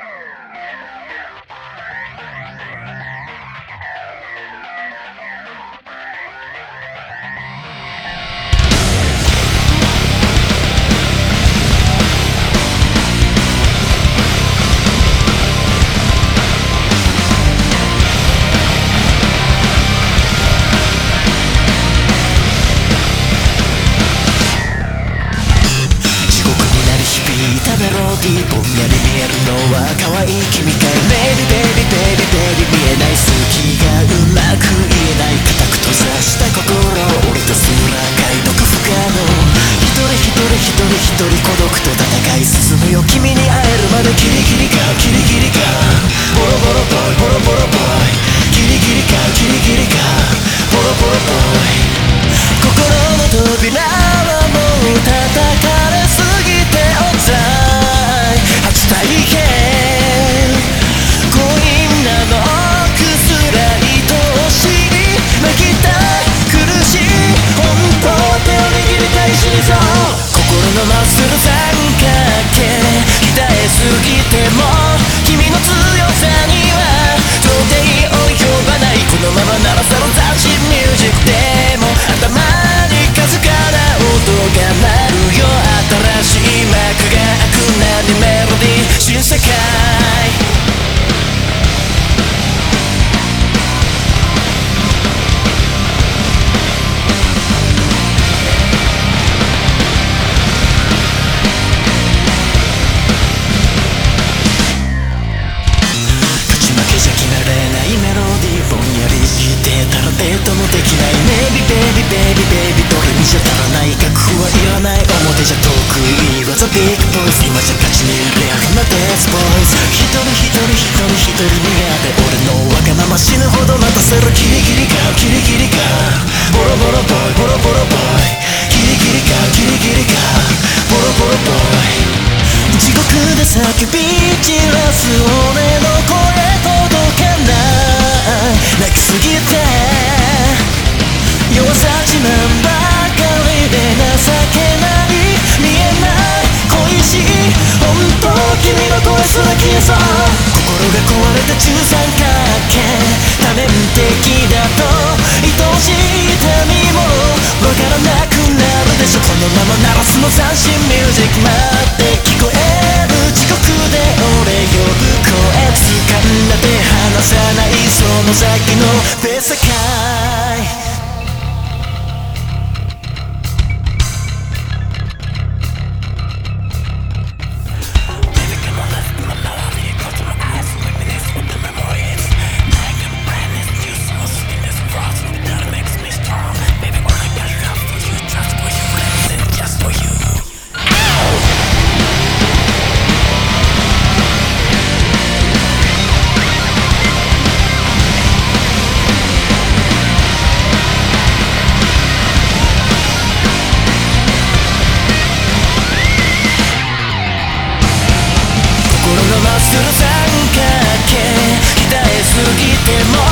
Oh, いぼんやり見えるのは可愛い君かい。ベイビーベイビーベイビーベイビー見えない隙が。デートもできない。メイビーベイビーベイビーベイビードレミじゃ足らない楽譜は言わない表じゃ得意技ビッグボイス今じゃ勝ちにレアルな。デスボイス一人一人一人一人苦手俺のわがまま死ぬほど泣かせる。キリキリかキリキリか。ボロボロボイボロボロボイ。キリキリかキリキリか。ボロボロボイ。地獄で叫び散ら消えそう心が壊れた中三角形。多面的だと愛おしい痛みもわからなくなる。でしょこのまま鳴らすの斬新ミュージック待って聞こえる。時刻で俺呼ぶ声掴んだ手離さない。その先の別世過ぎても